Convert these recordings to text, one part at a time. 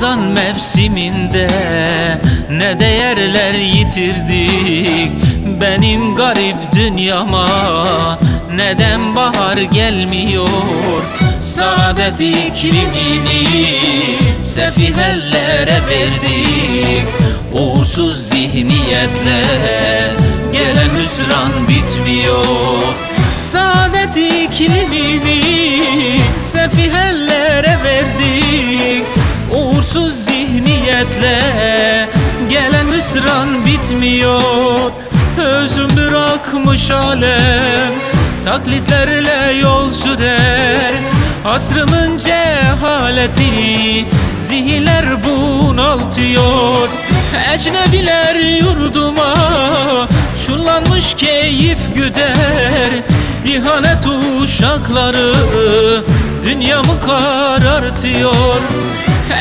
Hazan mevsiminde ne değerler yitirdik. Benim garip dünyama neden bahar gelmiyor? Saadet iklimini sefihellere verdik. Uğursuz zihniyetle gelen hüsran bitmiyor. Saadet iklimini sefihellere zihniyetle gelen hüsran bitmiyor. Özüm bırakmış alem taklitlerle yol sürer. Asrımın cehaleti zihinler bunaltıyor. Ecnebiler yurduma şunlanmış keyif güder. İhanet uşakları dünyamı karartıyor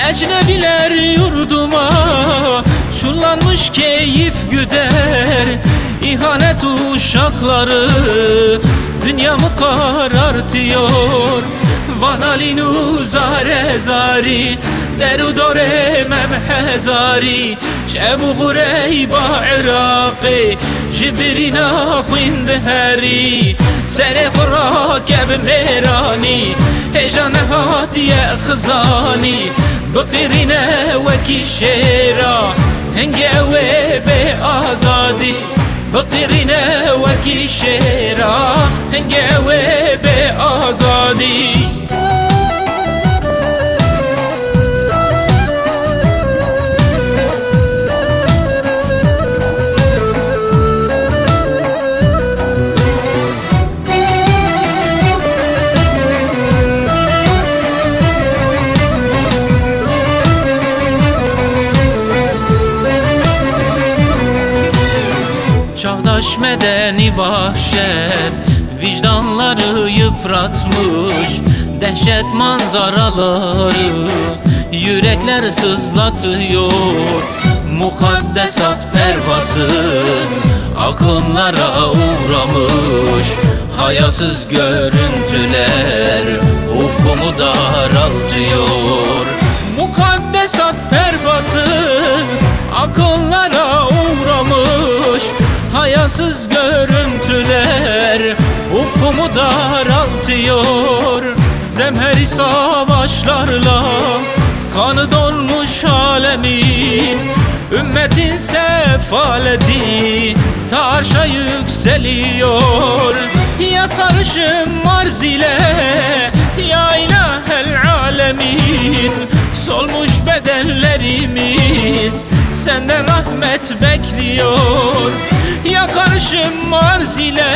Ecnebiler yurduma Şullanmış keyif güder. İhanet uşakları Dünyamı karartıyor Vanalin uzare zari Deru dore memhezari Şebu hureyba iraqi Jibrina khinde heri Sere kurakev merani بیجان هاتی خزانی بقیرینه وکی شیرا هنگ اوه به آزادی بقیرینه وکی شیرا هنگ اوه به آزادی. Çağdaş medeni vahşet Vicdanları yıpratmış Dehşet manzaraları Yürekler sızlatıyor. Mukaddesat pervasız Akınlara uğramış Hayasız görüntüler Ufkumu daraltıyor. Mukaddesat pervasız Akıllara Ufkumu daraltıyor Zemheri savaşlarla. Kanı donmuş alemin Ümmetin sefaleti. Taşa yükseliyor Ya karışım arz ile Ya ilahel alemin. Solmuş bedenlerimiz Senden rahmet bekliyor يا قرش مرزلة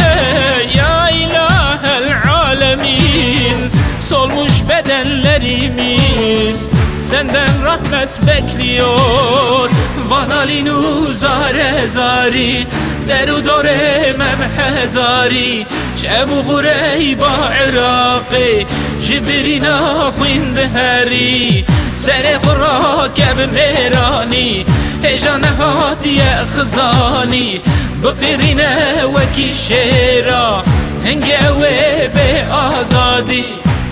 ya ilahel alemin Solmuş bedenlerimiz senden rahmet bekliyor Vanalin uzare zari Deru dore memhezari Şebu gureyba iraqi Jibrin afin deheri Sere kurakem merani هجان هاتی خزالی بقیرینه وکی شیرا هنگ اوه به آزادی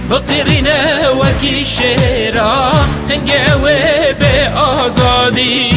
بقیرینه وکی شیرا هنگ اوه به آزادی.